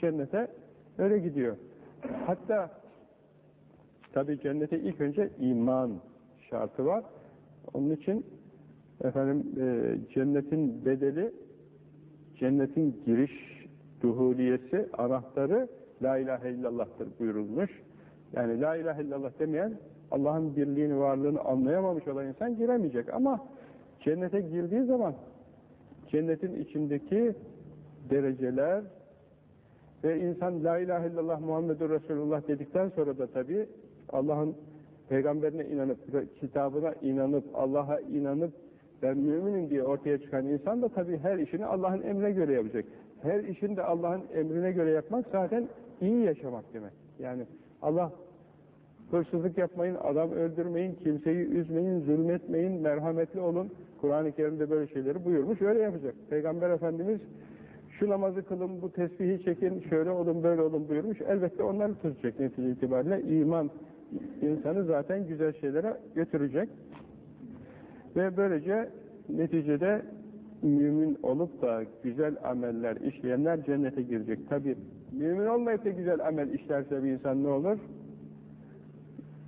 cennete öyle gidiyor. Hatta tabi cennete ilk önce iman şartı var. Onun için efendim e, cennetin bedeli cennetin giriş duhuliyesi, anahtarı La ilahe illallah'tır buyurulmuş. Yani La ilahe illallah demeyen Allah'ın birliğini, varlığını anlayamamış olan insan giremeyecek. Ama cennete girdiği zaman cennetin içindeki dereceler ve insan La ilahe illallah Muhammedur Resulullah dedikten sonra da tabi Allah'ın peygamberine inanıp, kitabına inanıp, Allah'a inanıp ben müminim diye ortaya çıkan insan da tabi her işini Allah'ın emrine göre yapacak. Her işini de Allah'ın emrine göre yapmak zaten iyi yaşamak demek. Yani Allah hırsızlık yapmayın, adam öldürmeyin, kimseyi üzmeyin, zulmetmeyin, merhametli olun. Kur'an-ı Kerim'de böyle şeyleri buyurmuş, öyle yapacak. Peygamber Efendimiz şu namazı kılın, bu tesbihi çekin, şöyle olun, böyle olun buyurmuş. Elbette onları tutacak netice itibariyle. iman insanı zaten güzel şeylere götürecek. Ve böylece neticede mümin olup da güzel ameller işleyenler cennete girecek. Tabi mümin olmayıp da güzel amel işlerse bir insan ne olur?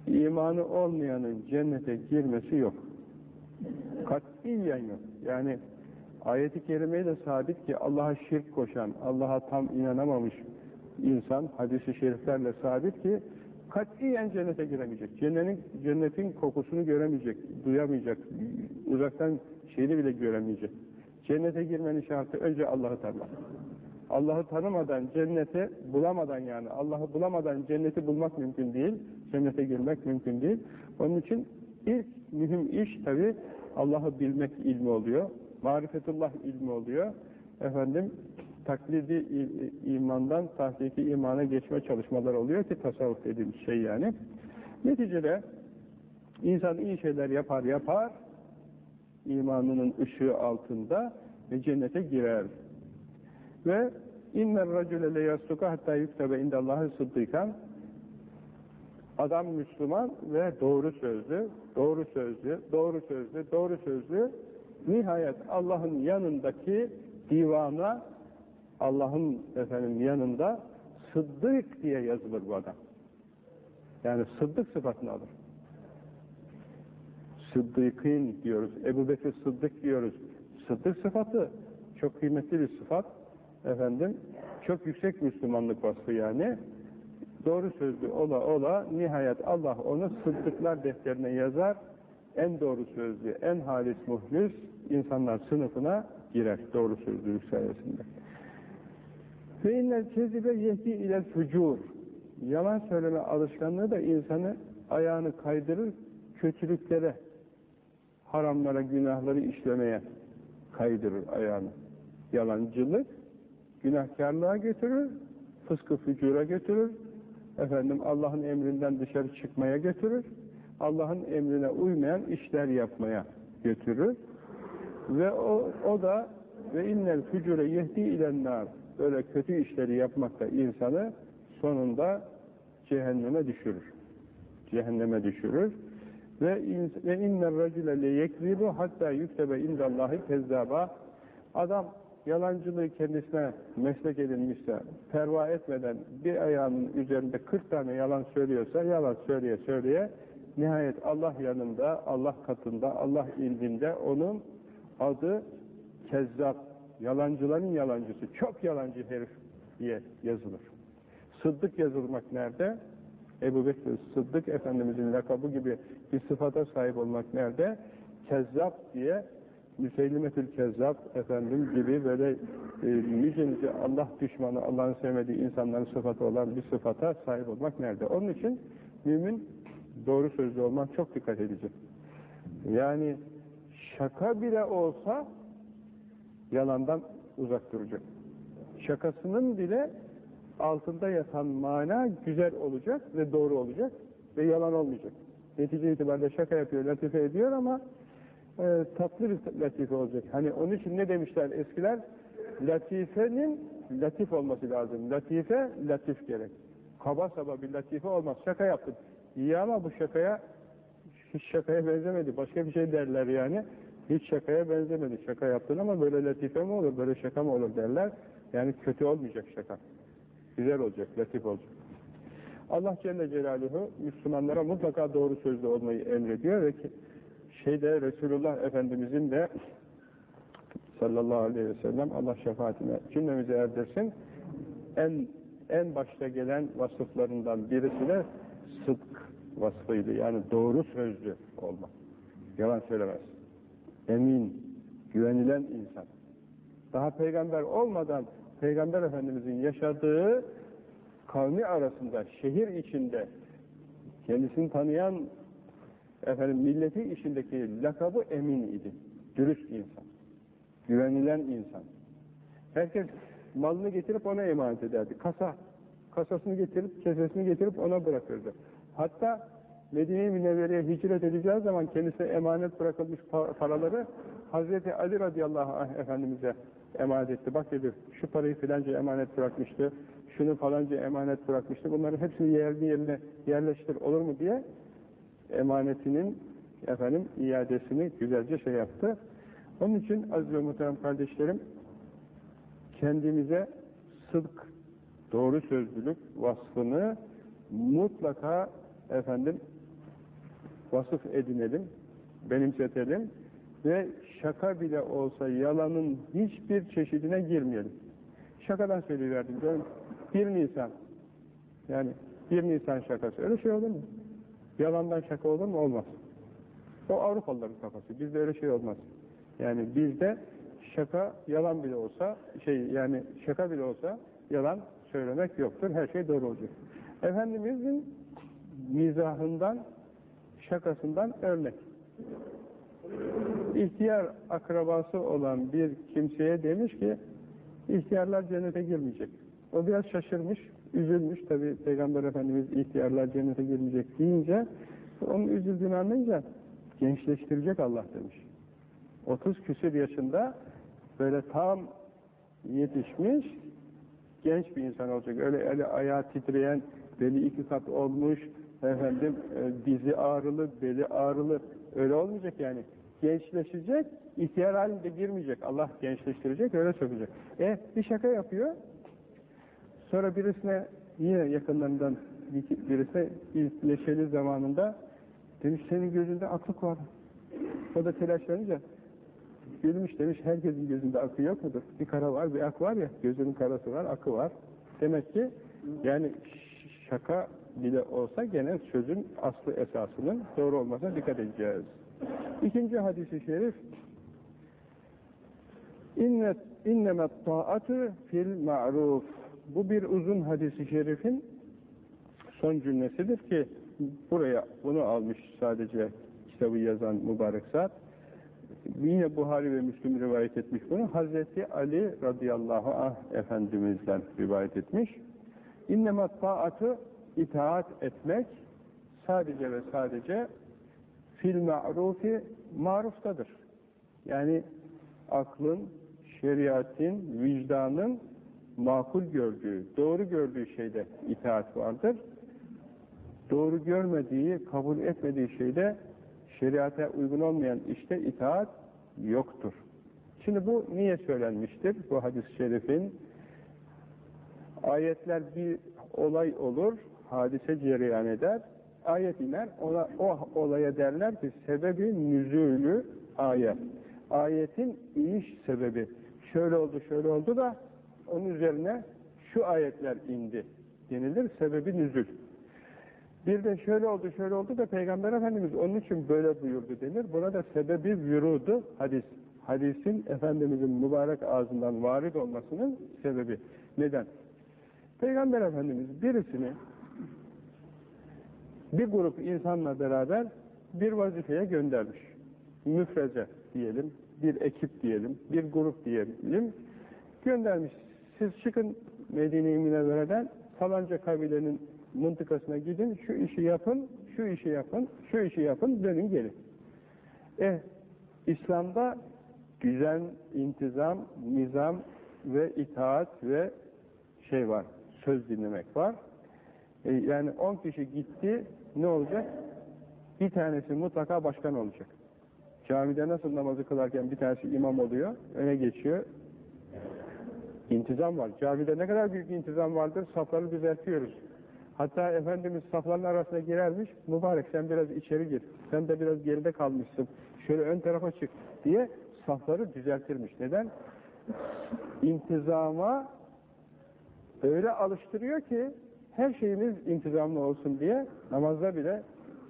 İmanı olmayanın cennete girmesi yok. Katiyen yok. Yani ayeti kerimeye de sabit ki Allah'a şirk koşan, Allah'a tam inanamamış insan hadisi şeriflerle sabit ki katiyen cennete giremeyecek. Cennetin, cennetin kokusunu göremeyecek, duyamayacak, uzaktan şeyini bile göremeyecek. Cennete girmenin şartı önce Allah'ı tanımak. Allah'ı tanımadan cenneti bulamadan yani Allah'ı bulamadan cenneti bulmak mümkün değil. Cennete girmek mümkün değil. Onun için ilk mühim iş tabi Allah'ı bilmek ilmi oluyor. Marifetullah ilmi oluyor. Efendim taklidi imandan tahkiki imana geçme çalışmaları oluyor ki tasavvuf dediğimiz şey yani. Neticede insan iyi şeyler yapar yapar imanının ışığı altında ve cennete girer. Ve inner racule le yasuka hatta yuktebe indallahi sıddıkan adam Müslüman ve doğru sözlü, doğru sözlü, doğru sözlü, doğru sözlü nihayet Allah'ın yanındaki divana Allah'ın efendim yanında sıddık diye yazılır bu adam. Yani sıddık sıfatını alır. Sıddıkın diyoruz. Ebu Bekir Sıddık diyoruz. Sıddık sıfatı çok kıymetli bir sıfat. Efendim çok yüksek Müslümanlık vasfı yani. Doğru sözlü ola ola nihayet Allah onu sıddıklar defterine yazar. En doğru sözlü, en halis muhlis insanlar sınıfına girer. Doğru sözlülük sayesinde. Ve innel kezibe yehdi ile fücur. Yalan söyleme alışkanlığı da insanı ayağını kaydırır, kötülüklere, haramlara, günahları işlemeye kaydırır ayağını. Yalancılık, günahkarlığa götürür, fıskı fücura götürür, efendim Allah'ın emrinden dışarı çıkmaya götürür, Allah'ın emrine uymayan işler yapmaya götürür. Ve o, o da ve innel fücure yehdi ilennar böyle kötü işleri yapmakta insanı sonunda cehenneme düşürür. Cehenneme düşürür. Ve ve inner racule le yekzibu hatta yüktebe indallahi kezzaba. Adam yalancılığı kendisine meslek edinmişse, perva etmeden bir ayağının üzerinde 40 tane yalan söylüyorsa, yalan söyleye söyleye, nihayet Allah yanında, Allah katında, Allah ilminde onun adı kezzap, yalancıların yalancısı, çok yalancı herif diye yazılır. Sıddık yazılmak nerede? Ebu Bekir Sıddık Efendimizin lakabı gibi bir sıfata sahip olmak nerede? Kezzap diye Müseylimetül Kezzap efendim gibi böyle e, nice Allah düşmanı, Allah'ın sevmediği insanların sıfatı olan bir sıfata sahip olmak nerede? Onun için mümin doğru sözlü olmak çok dikkat edecek. Yani şaka bile olsa yalandan uzak duracak. Şakasının bile altında yatan mana güzel olacak ve doğru olacak ve yalan olmayacak. Netice itibariyle şaka yapıyor, latife ediyor ama e, tatlı bir latife olacak. Hani onun için ne demişler eskiler? Latifenin latif olması lazım. Latife, latif gerek. Kaba saba bir latife olmaz. Şaka yaptın. İyi ama bu şakaya hiç şakaya benzemedi. Başka bir şey derler yani. Hiç şakaya benzemedi. Şaka yaptın ama böyle latife mi olur, böyle şaka mı olur derler. Yani kötü olmayacak şaka. Güzel olacak, latif olacak. Allah Celle Celaluhu Müslümanlara mutlaka doğru sözlü olmayı emrediyor ve ki, şeyde Resulullah Efendimizin de sallallahu aleyhi ve sellem Allah şefaatine cümlemizi erdirsin. En en başta gelen vasıflarından birisi de vasfıydı. Yani doğru sözlü olmak. Yalan söylemez. Emin, güvenilen insan. Daha peygamber olmadan Peygamber Efendimizin yaşadığı kavmi arasında, şehir içinde kendisini tanıyan efendim milleti içindeki lakabı emin idi. Dürüst insan. Güvenilen insan. Herkes malını getirip ona emanet ederdi. Kasa. Kasasını getirip, kesesini getirip ona bırakırdı. Hatta Medine-i Münevvere'ye hicret edeceği zaman kendisine emanet bırakılmış paraları Hazreti Ali radıyallahu anh Efendimiz'e emanet etti. Bak dedi, şu parayı filanca emanet bırakmıştı, şunu falanca emanet bırakmıştı. Bunların hepsini yerli yerine yerleştir olur mu diye emanetinin efendim iadesini güzelce şey yaptı. Onun için aziz ve muhterem kardeşlerim kendimize sıdk, doğru sözlülük vasfını mutlaka efendim vasıf edinelim, benimsetelim ve şaka bile olsa yalanın hiçbir çeşidine girmeyelim. Şakadan söyleyiverdim diyorum. Bir Nisan yani bir Nisan şakası. Öyle şey olur mu? Yalandan şaka olur mu? Olmaz. O Avrupalıların kafası. Bizde öyle şey olmaz. Yani bizde şaka yalan bile olsa şey yani şaka bile olsa yalan söylemek yoktur. Her şey doğru olacak. Efendimizin mizahından şakasından örnek. İhtiyar akrabası olan bir kimseye demiş ki ihtiyarlar cennete girmeyecek. O biraz şaşırmış, üzülmüş. Tabi Peygamber Efendimiz ihtiyarlar cennete girmeyecek deyince onun üzüldüğünü anlayınca gençleştirecek Allah demiş. 30 küsur yaşında böyle tam yetişmiş genç bir insan olacak. Öyle eli ayağı titreyen, beli iki kat olmuş, efendim e, dizi ağrılı, beli ağrılı öyle olmayacak yani. Gençleşecek, ihtiyar halinde girmeyecek. Allah gençleştirecek, öyle sokacak. E bir şaka yapıyor. Sonra birisine yine yakınlarından birisine ilkleşeli zamanında demiş senin gözünde aklık var. O da telaşlanınca gülmüş demiş herkesin gözünde akı yok mudur? Bir kara var, bir ak var ya, gözünün karası var, akı var. Demek ki yani şaka bile olsa gene sözün aslı esasının doğru olmasına dikkat edeceğiz. İkinci hadisi şerif İnnet innemet taatü fil ma'ruf. Bu bir uzun hadisi şerifin son cümlesidir ki buraya bunu almış sadece kitabı yazan mübarek zat. Yine Buhari ve Müslüm rivayet etmiş bunu. Hazreti Ali radıyallahu anh Efendimiz'den rivayet etmiş. İnnemet taatı itaat etmek sadece ve sadece fil ma'rufi maruftadır. Yani aklın, şeriatin, vicdanın makul gördüğü, doğru gördüğü şeyde itaat vardır. Doğru görmediği, kabul etmediği şeyde şeriata uygun olmayan işte itaat yoktur. Şimdi bu niye söylenmiştir? Bu hadis-i şerifin ayetler bir olay olur, hadise cereyan eder, ayet iner, ona, o olaya derler ki sebebi nüzülü ayet. Ayetin iniş sebebi. Şöyle oldu, şöyle oldu da onun üzerine şu ayetler indi denilir. Sebebi nüzül. Bir de şöyle oldu, şöyle oldu da Peygamber Efendimiz onun için böyle buyurdu denir. Buna da sebebi vürudu hadis. Hadisin Efendimizin mübarek ağzından varid olmasının sebebi. Neden? Peygamber Efendimiz birisini bir grup insanla beraber bir vazifeye göndermiş. Müfreze diyelim, bir ekip diyelim, bir grup diyelim. Göndermiş. Siz çıkın Medine-i Münevvere'den falanca kabilenin mıntıkasına gidin, şu işi yapın, şu işi yapın, şu işi yapın, dönün gelin. Eh, İslam'da düzen, intizam, nizam ve itaat ve şey var, söz dinlemek var. E, yani on kişi gitti, ne olacak? Bir tanesi mutlaka başkan olacak. Camide nasıl namazı kılarken bir tanesi imam oluyor, öne geçiyor. İntizam var. Camide ne kadar büyük intizam vardır, safları düzeltiyoruz. Hatta Efendimiz safların arasına girermiş, mübarek sen biraz içeri gir, sen de biraz geride kalmışsın, şöyle ön tarafa çık diye safları düzeltirmiş. Neden? İntizama öyle alıştırıyor ki her şeyimiz intizamlı olsun diye namazda bile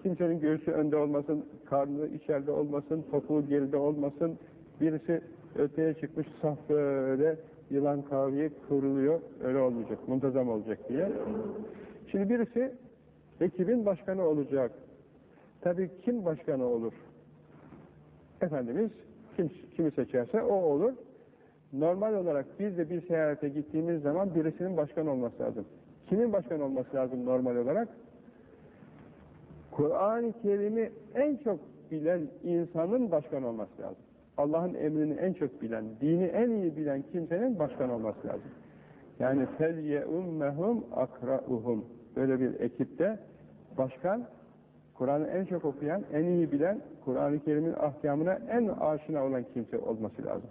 kimsenin göğsü önde olmasın, karnı içeride olmasın, topuğu geride olmasın, birisi öteye çıkmış saf böyle yılan kaviye kıvrılıyor, öyle olmayacak, muntazam olacak diye. Şimdi birisi ekibin başkanı olacak. Tabii kim başkanı olur? Efendimiz kim, kimi seçerse o olur. Normal olarak biz de bir seyahate gittiğimiz zaman birisinin başkan olması lazım. Kimin başkan olması lazım normal olarak? Kur'an-ı Kerim'i en çok bilen insanın başkan olması lazım. Allah'ın emrini en çok bilen, dini en iyi bilen kimsenin başkan olması lazım. Yani فَلْيَؤُمَّهُمْ akrauhum Böyle bir ekipte başkan, Kur'an'ı en çok okuyan, en iyi bilen, Kur'an-ı Kerim'in ahkamına en aşina olan kimse olması lazım.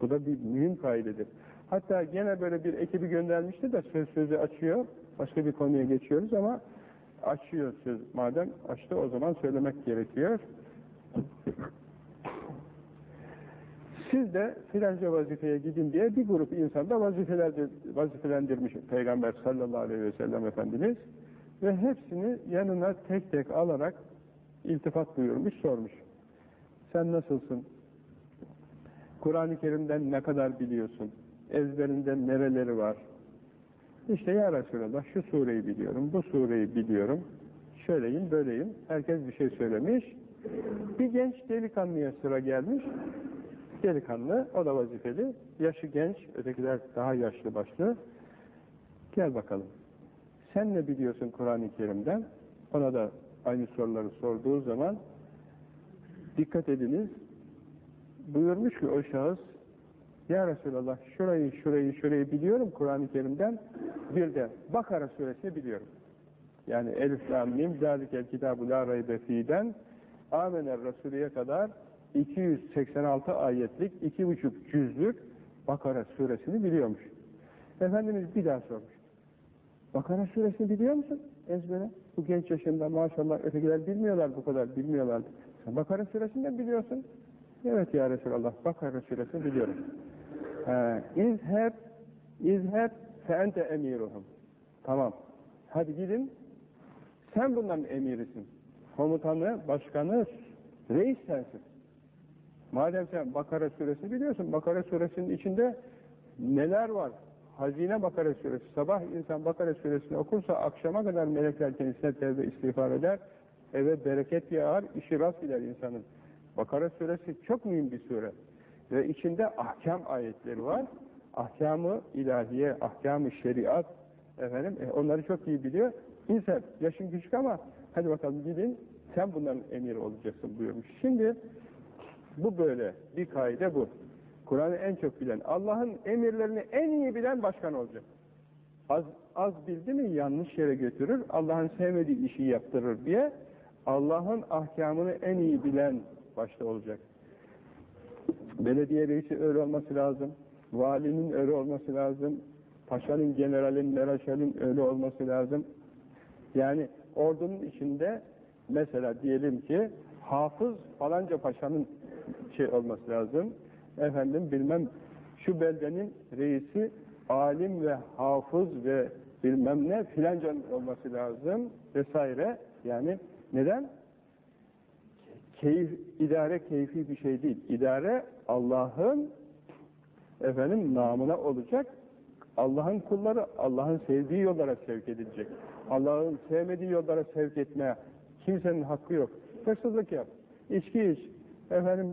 Bu da bir mühim kaidedir. Hatta gene böyle bir ekibi göndermişti de söz sözü açıyor. Başka bir konuya geçiyoruz ama açıyor söz. Madem açtı o zaman söylemek gerekiyor. Siz de filanca vazifeye gidin diye bir grup insan da vazifelendirmiş Peygamber sallallahu aleyhi ve sellem Efendimiz ve hepsini yanına tek tek alarak iltifat buyurmuş, sormuş. Sen nasılsın? Kur'an-ı Kerim'den ne kadar biliyorsun? Ezberinden nereleri var? İşte ya Resulallah şu sureyi biliyorum, bu sureyi biliyorum. Şöyleyim, böyleyim. Herkes bir şey söylemiş. Bir genç delikanlıya sıra gelmiş. Delikanlı, o da vazifeli. Yaşı genç, ötekiler daha yaşlı başlı. Gel bakalım. Sen ne biliyorsun Kur'an-ı Kerim'den? Ona da aynı soruları sorduğu zaman dikkat ediniz. Buyurmuş ki o şahıs Ya Resulallah şurayı şurayı şurayı biliyorum Kur'an-ı Kerim'den bir de Bakara suresini biliyorum. Yani Elif Lam Mim Zalikel Kitabu La Raybe Fi'den Amener Resulü'ye kadar 286 ayetlik, iki buçuk cüzlük Bakara suresini biliyormuş. Efendimiz bir daha sormuş. Bakara suresini biliyor musun ezbere? Bu genç yaşında maşallah ötekiler bilmiyorlar bu kadar, bilmiyorlardı. Sen Bakara suresini de biliyorsun. Evet ya Resulallah, Bakara suresini biliyorum. İzheb, izheb fe ente emiruhum. Tamam. Hadi gidin. Sen bunların emirisin. Komutanı, başkanı, reis sensin. Madem sen Bakara suresini biliyorsun, Bakara suresinin içinde neler var? Hazine Bakara suresi. Sabah insan Bakara suresini okursa akşama kadar melekler kendisine tevbe istiğfar eder. Eve bereket yağar, işi rast gider insanın. Bakara suresi çok mühim bir sure. Ve içinde ahkam ayetleri var. Ahkamı ilahiye, ahkamı şeriat, efendim, e, onları çok iyi biliyor. İnsan, yaşın küçük ama hadi bakalım gidin, sen bunların emiri olacaksın buyurmuş. Şimdi bu böyle, bir kaide bu. Kur'an'ı en çok bilen, Allah'ın emirlerini en iyi bilen başkan olacak. Az, az bildi mi yanlış yere götürür, Allah'ın sevmediği işi yaptırır diye Allah'ın ahkamını en iyi bilen başta olacak. Belediye reisi öyle olması lazım, valinin öyle olması lazım, paşanın, generalin, meraşalin öyle olması lazım. Yani ordunun içinde mesela diyelim ki hafız falanca paşanın şey olması lazım, efendim bilmem şu beldenin reisi alim ve hafız ve bilmem ne filanca olması lazım vesaire. Yani neden? Keyif, idare keyfi bir şey değil. İdare Allah'ın efendim namına olacak. Allah'ın kulları Allah'ın sevdiği yollara sevk edilecek. Allah'ın sevmediği yollara sevk etmeye kimsenin hakkı yok. Hırsızlık yap, içki iç, efendim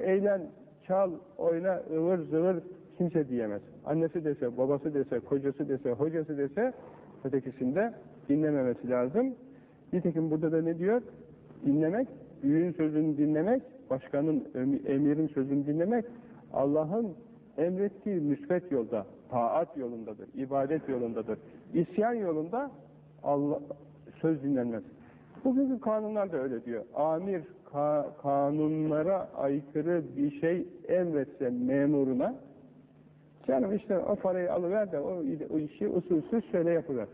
eğlen, çal, oyna, ıvır zıvır kimse diyemez. Annesi dese, babası dese, kocası dese, hocası dese ötekisinde dinlememesi lazım. Nitekim burada da ne diyor? Dinlemek, büyüğün sözünü dinlemek, başkanın, emirin sözünü dinlemek, Allah'ın emrettiği müsbet yolda, taat yolundadır, ibadet yolundadır. İsyan yolunda Allah söz dinlenmez. Bugünkü kanunlar da öyle diyor. Amir ka kanunlara aykırı bir şey emretse memuruna Canım işte o parayı alıver de o, o işi usulsüz şöyle yapıver.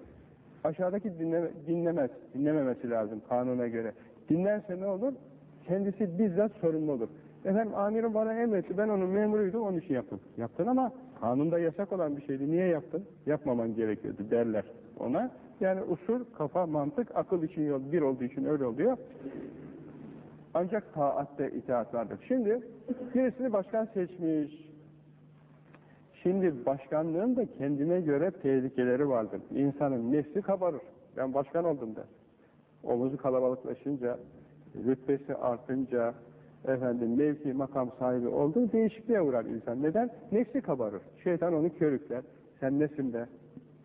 Aşağıdaki dinleme, dinlemez, dinlememesi lazım kanuna göre. Dinlerse ne olur? Kendisi bizzat sorumlu olur. Efendim amirim bana emretti, ben onun memuruydum, onun için yaptım. Yaptın ama kanunda yasak olan bir şeydi, niye yaptın? Yapmaman gerekiyordu derler ona. Yani usul, kafa, mantık, akıl için yol bir olduğu için öyle oluyor. Ancak taatte itaat vardır. Şimdi birisini başkan seçmiş. Şimdi başkanlığın da kendine göre tehlikeleri vardır. İnsanın nefsi kabarır. Ben başkan oldum der. Omuzu kalabalıklaşınca, rütbesi artınca, efendim mevki makam sahibi olduğu değişikliğe uğrar insan. Neden? Nefsi kabarır. Şeytan onu körükler. Sen nesin de?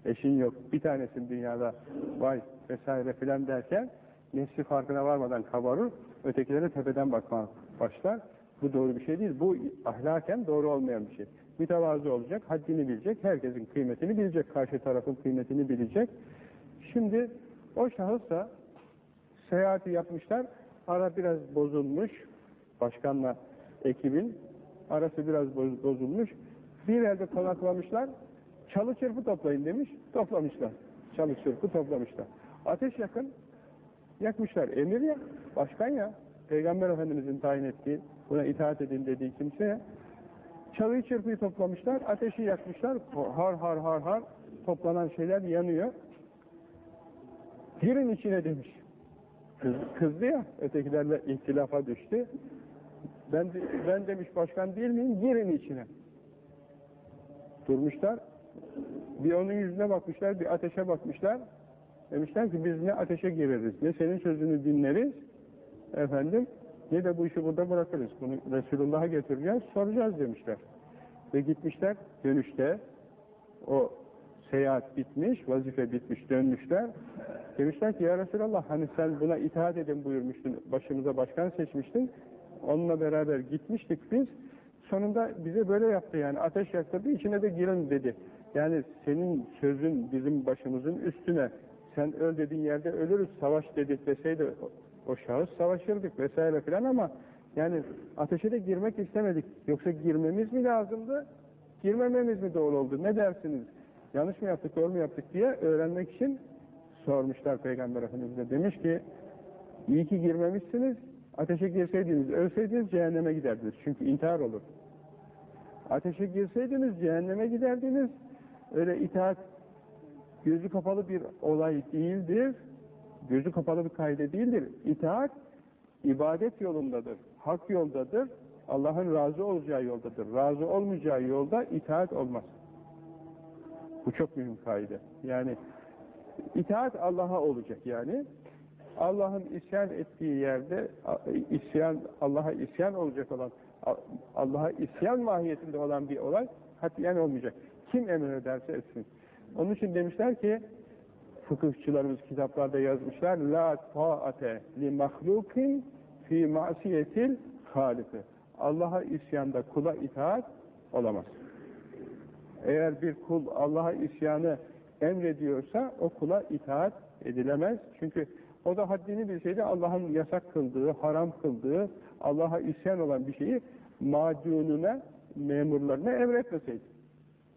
Eşin yok. Bir tanesin dünyada. Vay vesaire filan derken nefsi farkına varmadan kabarır. Ötekilere tepeden bakmaya başlar. Bu doğru bir şey değil. Bu ahlaken doğru olmayan bir şey. Mütevazı olacak, haddini bilecek, herkesin kıymetini bilecek, karşı tarafın kıymetini bilecek. Şimdi o şahıs da seyahati yapmışlar, ara biraz bozulmuş, başkanla ekibin arası biraz bozulmuş, bir yerde konaklamışlar, çalı çırpı toplayın demiş, toplamışlar. Çalı çırpı toplamışlar. Ateş yakın, yakmışlar. Emir ya, başkan ya, Peygamber Efendimizin tayin ettiği, buna itaat edin dediği kimseye, çalıyı çırpıyı toplamışlar, ateşi yakmışlar, har har har har, toplanan şeyler yanıyor. Girin içine demiş. Kız, kızdı ya, ötekilerle ihtilafa düştü. Ben, ben demiş başkan değil miyim? Girin içine. Durmuşlar. Bir onun yüzüne bakmışlar, bir ateşe bakmışlar. Demişler ki biz ne ateşe gireriz, ne senin sözünü dinleriz, efendim, ne de bu işi burada bırakırız. Bunu Resulullah'a getireceğiz, soracağız demişler. Ve gitmişler, dönüşte o seyahat bitmiş, vazife bitmiş, dönmüşler. Demişler ki ya Resulallah hani sen buna itaat edin buyurmuştun, başımıza başkan seçmiştin. Onunla beraber gitmiştik biz. Sonunda bize böyle yaptı yani ateş yaktırdı içine de girin dedi. Yani senin sözün bizim başımızın üstüne sen öl dediğin yerde ölürüz savaş dedik deseydi o şahıs savaşırdık vesaire filan ama yani ateşe de girmek istemedik. Yoksa girmemiz mi lazımdı? Girmememiz mi doğru oldu? Ne dersiniz? Yanlış mı yaptık, doğru mu yaptık diye öğrenmek için sormuşlar Peygamber Efendimiz'e. Demiş ki iyi ki girmemişsiniz. Ateşe girseydiniz, ölseydiniz cehenneme giderdiniz. Çünkü intihar olur. Ateşe girseydiniz cehenneme giderdiniz. Öyle itaat gözü kapalı bir olay değildir. Gözü kapalı bir kaide değildir. İtaat ibadet yolundadır. Hak yoldadır. Allah'ın razı olacağı yoldadır. Razı olmayacağı yolda itaat olmaz. Bu çok mühim kaide. Yani itaat Allah'a olacak yani. Allah'ın isyan ettiği yerde isyan Allah'a isyan olacak olan Allah'a isyan mahiyetinde olan bir olay katiyen olmayacak. Kim emrederse etsin. Onun için demişler ki fıkıhçılarımız kitaplarda yazmışlar la taate li mahlukin fi masiyetil haliki. Allah'a isyanda kula itaat olamaz. Eğer bir kul Allah'a isyanı emrediyorsa o kula itaat edilemez. Çünkü o da haddini bilseydi Allah'ın yasak kıldığı, haram kıldığı, Allah'a isyan olan bir şeyi macununa, memurlarına emretmeseydi.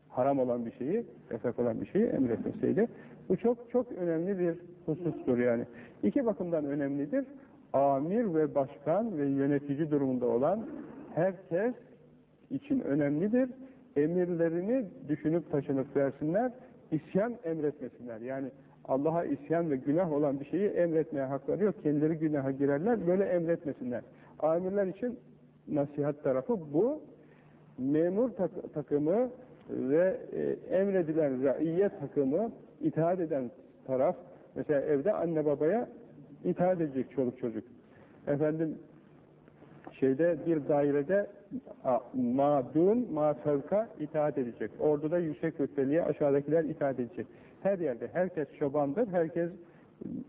Haram olan bir şeyi, yasak olan bir şeyi emretmeseydi. Bu çok çok önemli bir husustur yani. İki bakımdan önemlidir. Amir ve başkan ve yönetici durumunda olan herkes için önemlidir. Emirlerini düşünüp taşınıp versinler, isyan emretmesinler. Yani Allah'a isyan ve günah olan bir şeyi emretmeye hakları yok. Kendileri günaha girerler, böyle emretmesinler. Amirler için nasihat tarafı bu. Memur tak takımı ve e, emredilen raiyet takımı itaat eden taraf, mesela evde anne babaya itaat edecek çoluk çocuk. Efendim şeyde bir dairede madun, ma fevka itaat edecek. Orduda yüksek rütbeliye aşağıdakiler itaat edecek. Her yerde herkes çobandır, herkes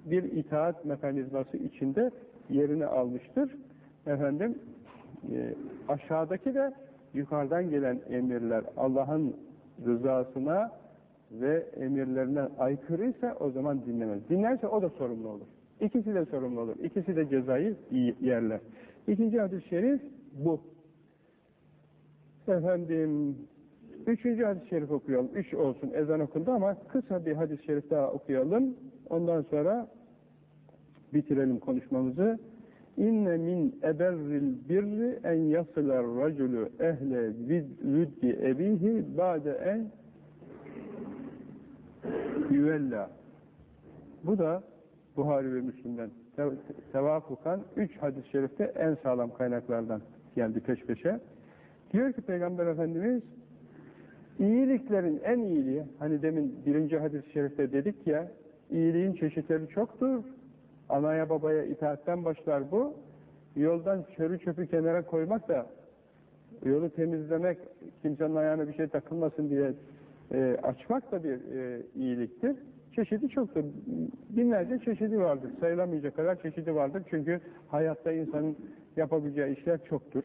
bir itaat mekanizması içinde yerini almıştır. Efendim e, aşağıdaki de yukarıdan gelen emirler Allah'ın rızasına ve emirlerine aykırıysa o zaman dinlemez. Dinlerse o da sorumlu olur. İkisi de sorumlu olur. İkisi de cezayı yerler. İkinci hadis-i şerif bu. Efendim Üçüncü hadis-i şerif okuyalım. Üç olsun ezan okundu ama kısa bir hadis-i şerif daha okuyalım. Ondan sonra bitirelim konuşmamızı. İnne min eberril birri en yasılar raculu ehle vüddi ebihi ba'de en yüvella. Bu da Buhari ve Müslim'den tevafukan üç hadis-i şerifte en sağlam kaynaklardan geldi peş peşe. Diyor ki Peygamber Efendimiz iyiliklerin en iyiliği, hani demin birinci hadis-i şerifte dedik ya, iyiliğin çeşitleri çoktur. Anaya babaya itaatten başlar bu. Yoldan çörü çöpü kenara koymak da yolu temizlemek, kimsenin ayağına bir şey takılmasın diye e, açmak da bir e, iyiliktir. Çeşidi çoktur. Binlerce çeşidi vardır. Sayılamayacak kadar çeşidi vardır. Çünkü hayatta insanın yapabileceği işler çoktur.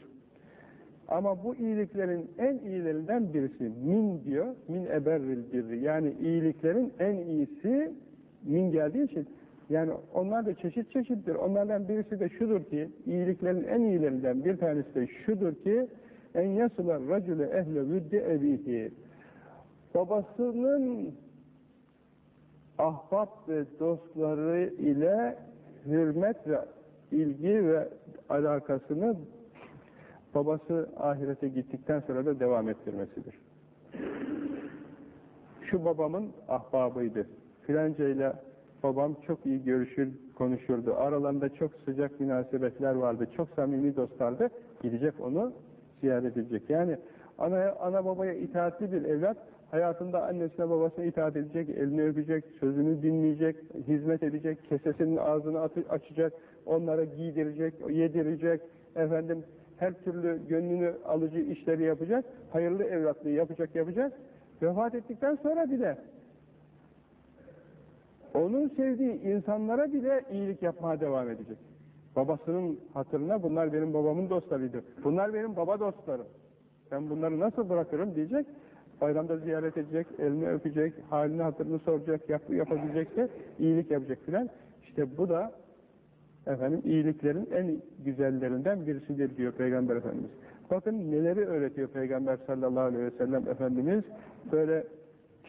Ama bu iyiliklerin en iyilerinden birisi min diyor. Min eberril birri. Yani iyiliklerin en iyisi min geldiği için yani onlar da çeşit çeşittir. Onlardan birisi de şudur ki iyiliklerin en iyilerinden bir tanesi de şudur ki en yasılar racüle ehle vüddi ebihi babasının ahbap ve dostları ile hürmet ve ilgi ve alakasını babası ahirete gittikten sonra da devam ettirmesidir. Şu babamın ahbabıydı. Filanca ile babam çok iyi görüşür, konuşurdu. Aralarında çok sıcak münasebetler vardı. Çok samimi dostlardı. Gidecek onu ziyaret edecek. Yani ana, ana babaya itaatli bir evlat hayatında annesine babasına itaat edecek, elini öpecek, sözünü dinleyecek, hizmet edecek, kesesinin ağzını açacak, onlara giydirecek, yedirecek, efendim her türlü gönlünü alıcı işleri yapacak, hayırlı evlatlığı yapacak yapacak. Vefat ettikten sonra bile onun sevdiği insanlara bile iyilik yapmaya devam edecek. Babasının hatırına bunlar benim babamın dostlarıydı. Bunlar benim baba dostlarım. Ben bunları nasıl bırakırım diyecek. Bayramda ziyaret edecek, elini öpecek, halini hatırını soracak, yap, yapabilecekse iyilik yapacak filan. İşte bu da efendim iyiliklerin en güzellerinden birisidir diyor Peygamber Efendimiz. Bakın neleri öğretiyor Peygamber sallallahu aleyhi ve sellem Efendimiz. Böyle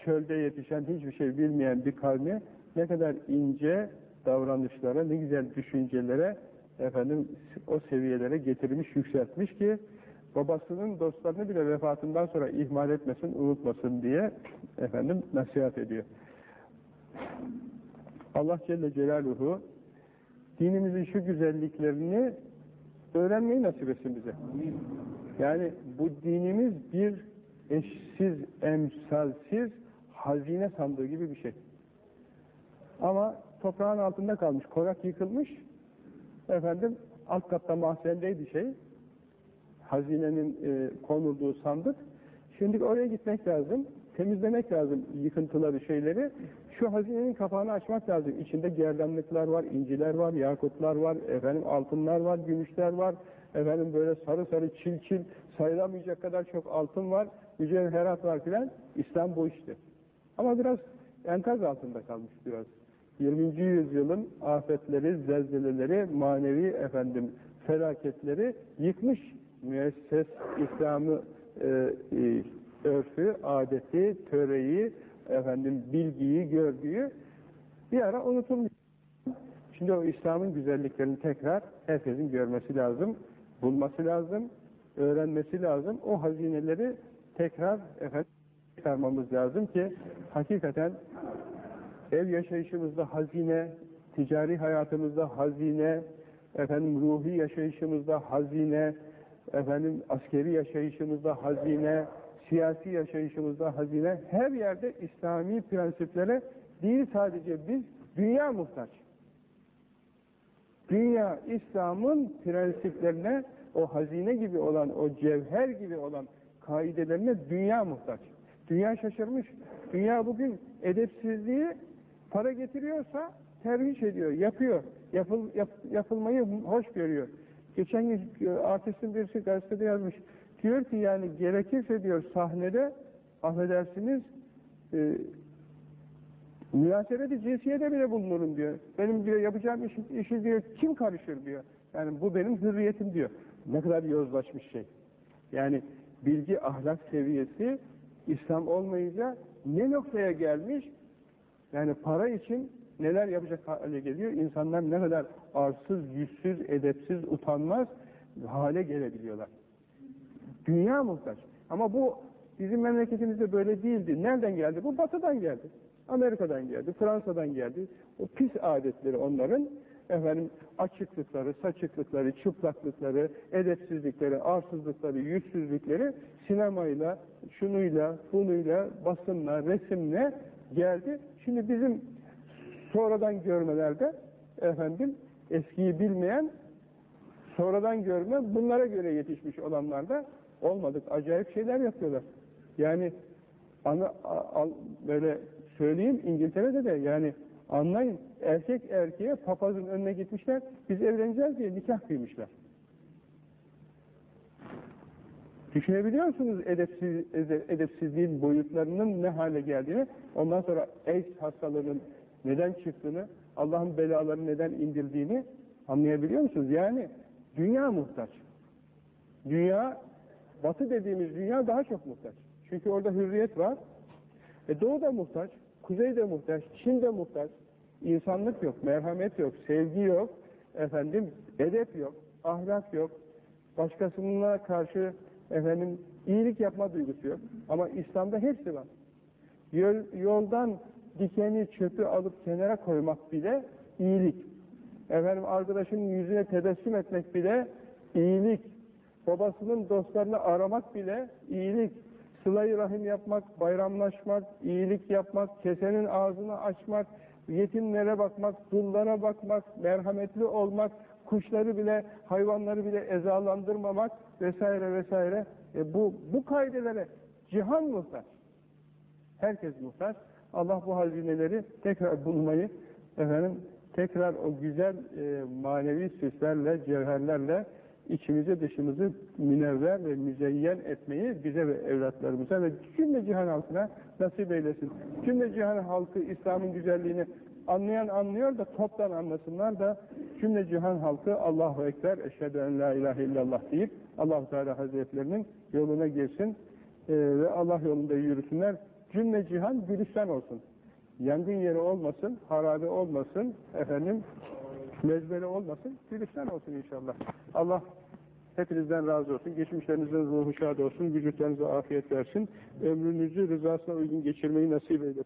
çölde yetişen hiçbir şey bilmeyen bir kavmi ne kadar ince davranışlara, ne güzel düşüncelere efendim o seviyelere getirmiş, yükseltmiş ki babasının dostlarını bile vefatından sonra ihmal etmesin, unutmasın diye efendim nasihat ediyor. Allah Celle Celaluhu dinimizin şu güzelliklerini öğrenmeyi nasip etsin bize. Yani bu dinimiz bir eşsiz, emsalsiz hazine sandığı gibi bir şey. Ama toprağın altında kalmış, korak yıkılmış, efendim alt katta mahzendeydi şey, hazinenin e, konulduğu sandık. Şimdi oraya gitmek lazım, temizlemek lazım yıkıntıları, şeyleri. Şu hazinenin kapağını açmak lazım. İçinde gerdanlıklar var, inciler var, yakutlar var, efendim altınlar var, gümüşler var, efendim böyle sarı sarı çil çil sayılamayacak kadar çok altın var, mücevherat var filan. İslam bu işte. Ama biraz enkaz altında kalmış biraz. 20. yüzyılın afetleri, zelzeleleri, manevi efendim felaketleri yıkmış müesses İslam'ı e, e, örfü, adeti, töreyi, efendim bilgiyi, görgüyü bir ara unutulmuş. Şimdi o İslam'ın güzelliklerini tekrar herkesin görmesi lazım, bulması lazım, öğrenmesi lazım. O hazineleri tekrar efendim çıkarmamız lazım ki hakikaten ev yaşayışımızda hazine, ticari hayatımızda hazine, efendim ruhi yaşayışımızda hazine, efendim askeri yaşayışımızda hazine, siyasi yaşayışımızda hazine, her yerde İslami prensiplere değil sadece biz, dünya muhtaç. Dünya, İslam'ın prensiplerine, o hazine gibi olan, o cevher gibi olan kaidelerine dünya muhtaç. Dünya şaşırmış. Dünya bugün edepsizliği para getiriyorsa terhis ediyor, yapıyor. Yapıl, yap, yapılmayı hoş görüyor. Geçen gün e, artistin birisi gazetede yazmış. Diyor ki yani gerekirse diyor sahnede affedersiniz e, münasebeti cinsiyete bile bulunurum diyor. Benim diyor yapacağım işi, işi diyor kim karışır diyor. Yani bu benim hürriyetim diyor. Ne kadar yozlaşmış şey. Yani bilgi ahlak seviyesi İslam olmayınca ne noktaya gelmiş? Yani para için neler yapacak hale geliyor? İnsanlar ne kadar arsız, yüzsüz, edepsiz, utanmaz hale gelebiliyorlar. Dünya muhtaç. Ama bu bizim memleketimizde böyle değildi. Nereden geldi? Bu batıdan geldi. Amerika'dan geldi, Fransa'dan geldi. O pis adetleri onların efendim açıklıkları, saçıklıkları, çıplaklıkları, edepsizlikleri, arsızlıkları, yüzsüzlükleri sinemayla, şunuyla, bunuyla, basınla, resimle geldi. Şimdi bizim sonradan görmelerde efendim eskiyi bilmeyen sonradan görme bunlara göre yetişmiş olanlar da olmadık. Acayip şeyler yapıyorlar. Yani ana, a, böyle söyleyeyim İngiltere'de de yani anlayın erkek erkeğe papazın önüne gitmişler biz evleneceğiz diye nikah kıymışlar. Düşünebiliyor musunuz edepsiz, edepsizliğin boyutlarının ne hale geldiğini? Ondan sonra AIDS hastalığının neden çıktığını, Allah'ın belalarını neden indirdiğini anlayabiliyor musunuz? Yani dünya muhtaç. Dünya, batı dediğimiz dünya daha çok muhtaç. Çünkü orada hürriyet var. E doğu da muhtaç, kuzey de muhtaç, Çin de muhtaç. İnsanlık yok, merhamet yok, sevgi yok, efendim edep yok, ahlak yok. Başkasına karşı efendim iyilik yapma duygusu yok. Ama İslam'da hepsi var. Yol, yoldan dikeni, çöpü alıp kenara koymak bile iyilik. Efendim arkadaşının yüzüne tebessüm etmek bile iyilik. Babasının dostlarını aramak bile iyilik. Sıla-i rahim yapmak, bayramlaşmak, iyilik yapmak, kesenin ağzını açmak, yetimlere bakmak, dullara bakmak, merhametli olmak, kuşları bile, hayvanları bile ezalandırmamak vesaire vesaire. E bu, bu kaidelere cihan muhtaç. Herkes muhtaç. Allah bu hazineleri tekrar bulmayı, efendim, tekrar o güzel e, manevi süslerle, cevherlerle içimizi dışımızı münevver ve müzeyyen etmeyi bize ve evlatlarımıza ve cümle cihan halkına nasip eylesin. Cümle cihan halkı İslam'ın güzelliğini anlayan anlıyor da toptan anlasınlar da cümle cihan halkı Allahu Ekber, Eşhedü en la ilahe illallah deyip allah Teala Hazretlerinin yoluna girsin e, ve Allah yolunda yürüsünler. Cümle cihan gülistan olsun. Yangın yeri olmasın, harabe olmasın, efendim mezbele olmasın, gülistan olsun inşallah. Allah hepinizden razı olsun. Geçmişlerinizden ruhu şad olsun. Vücutlarınıza afiyet versin. Ömrünüzü rızasına uygun geçirmeyi nasip eylesin.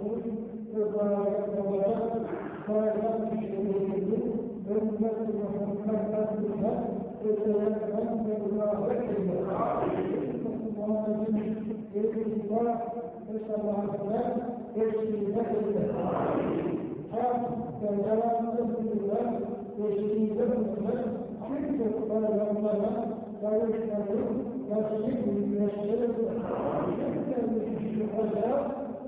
الرسول وبارك وبارك خالق شهوده أمة محمد الحق وتلقنت بمعرفته وصلاته بالإصلاح نسأل الله السلام وشيبته حق كلام رسول الله وشيبته حتى قال ربنا لا يشترون وشيبه يشترون حتى يشترون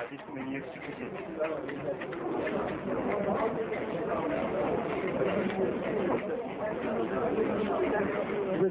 Отечественном университете. Вы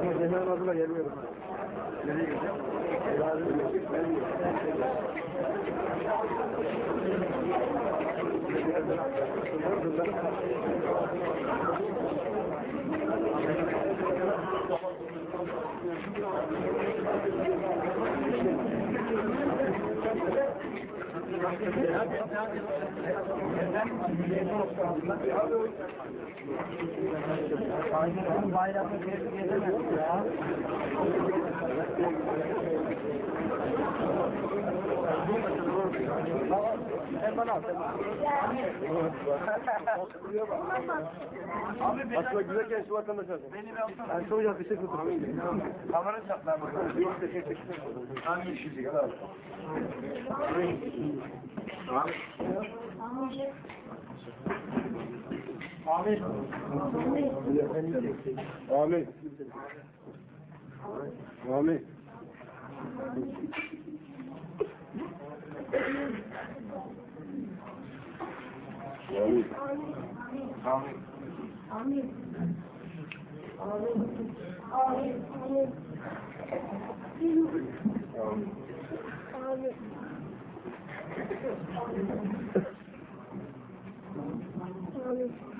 Ama Zeynep adına geliyorum. Nereye gideceğim? Thank you. Aydın'ın bayrakı tebrik edemez ya. Sen bana al, sen bana Abi, Aslında güzel genç vatandaşlar. Benim yaptım. Ben çok yakışık tutuyorum. Kamera çaklar bakalım. Yok, teşekkür ederim. Tam yeşillik, al. Abi. Amin. Amin. Amin. Amin. Amin. Amin. Amin. Amin. Amin. Amin. Amin.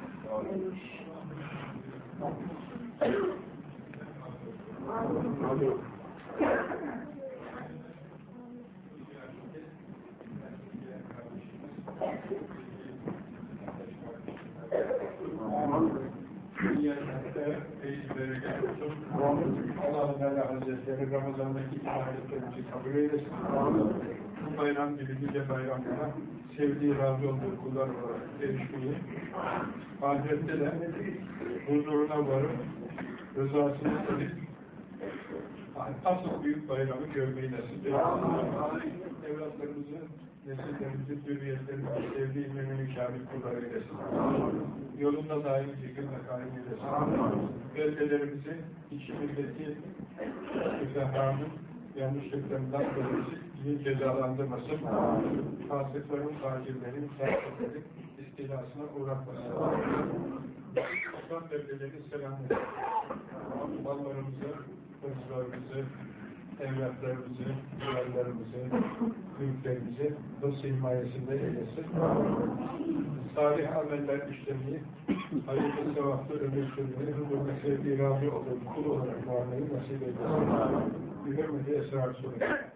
Allah Teala Hazretleri Ramazan'daki ibadetlerimizi kabul eylesin. Bu bayram gibi nice bayramlara sevdiği, razı olduğu kullar olarak erişmeyi, ahirette de huzuruna varıp rızasını edip asıl büyük bayramı görmeyi nasip. Evlatlarımızı, nesillerimizi, zürriyetlerimizi sevdiği mümin kamil kullar eylesin. Yolunda daim zikirle kaim eylesin. Beldelerimizi, içimizdeki müzehanın yanlışlıklarından dolayı bizi cezalandırmasın. Fasıkların, facirlerin, zafiyetlerin istilasına uğratmasın. Osman beldelerini selamlayın. Mallarımızı, hırslarımızı, evlatlarımızı, duvarlarımızı, mülklerimizi dost himayesinde eylesin. Salih ameller işlemeyi, hayırlı sevaplı ömür sürmeyi, huzuruna sevdiği razı olduğu kul olarak varmayı nasip eylesin. Bir hürmeti esrar sunuyor.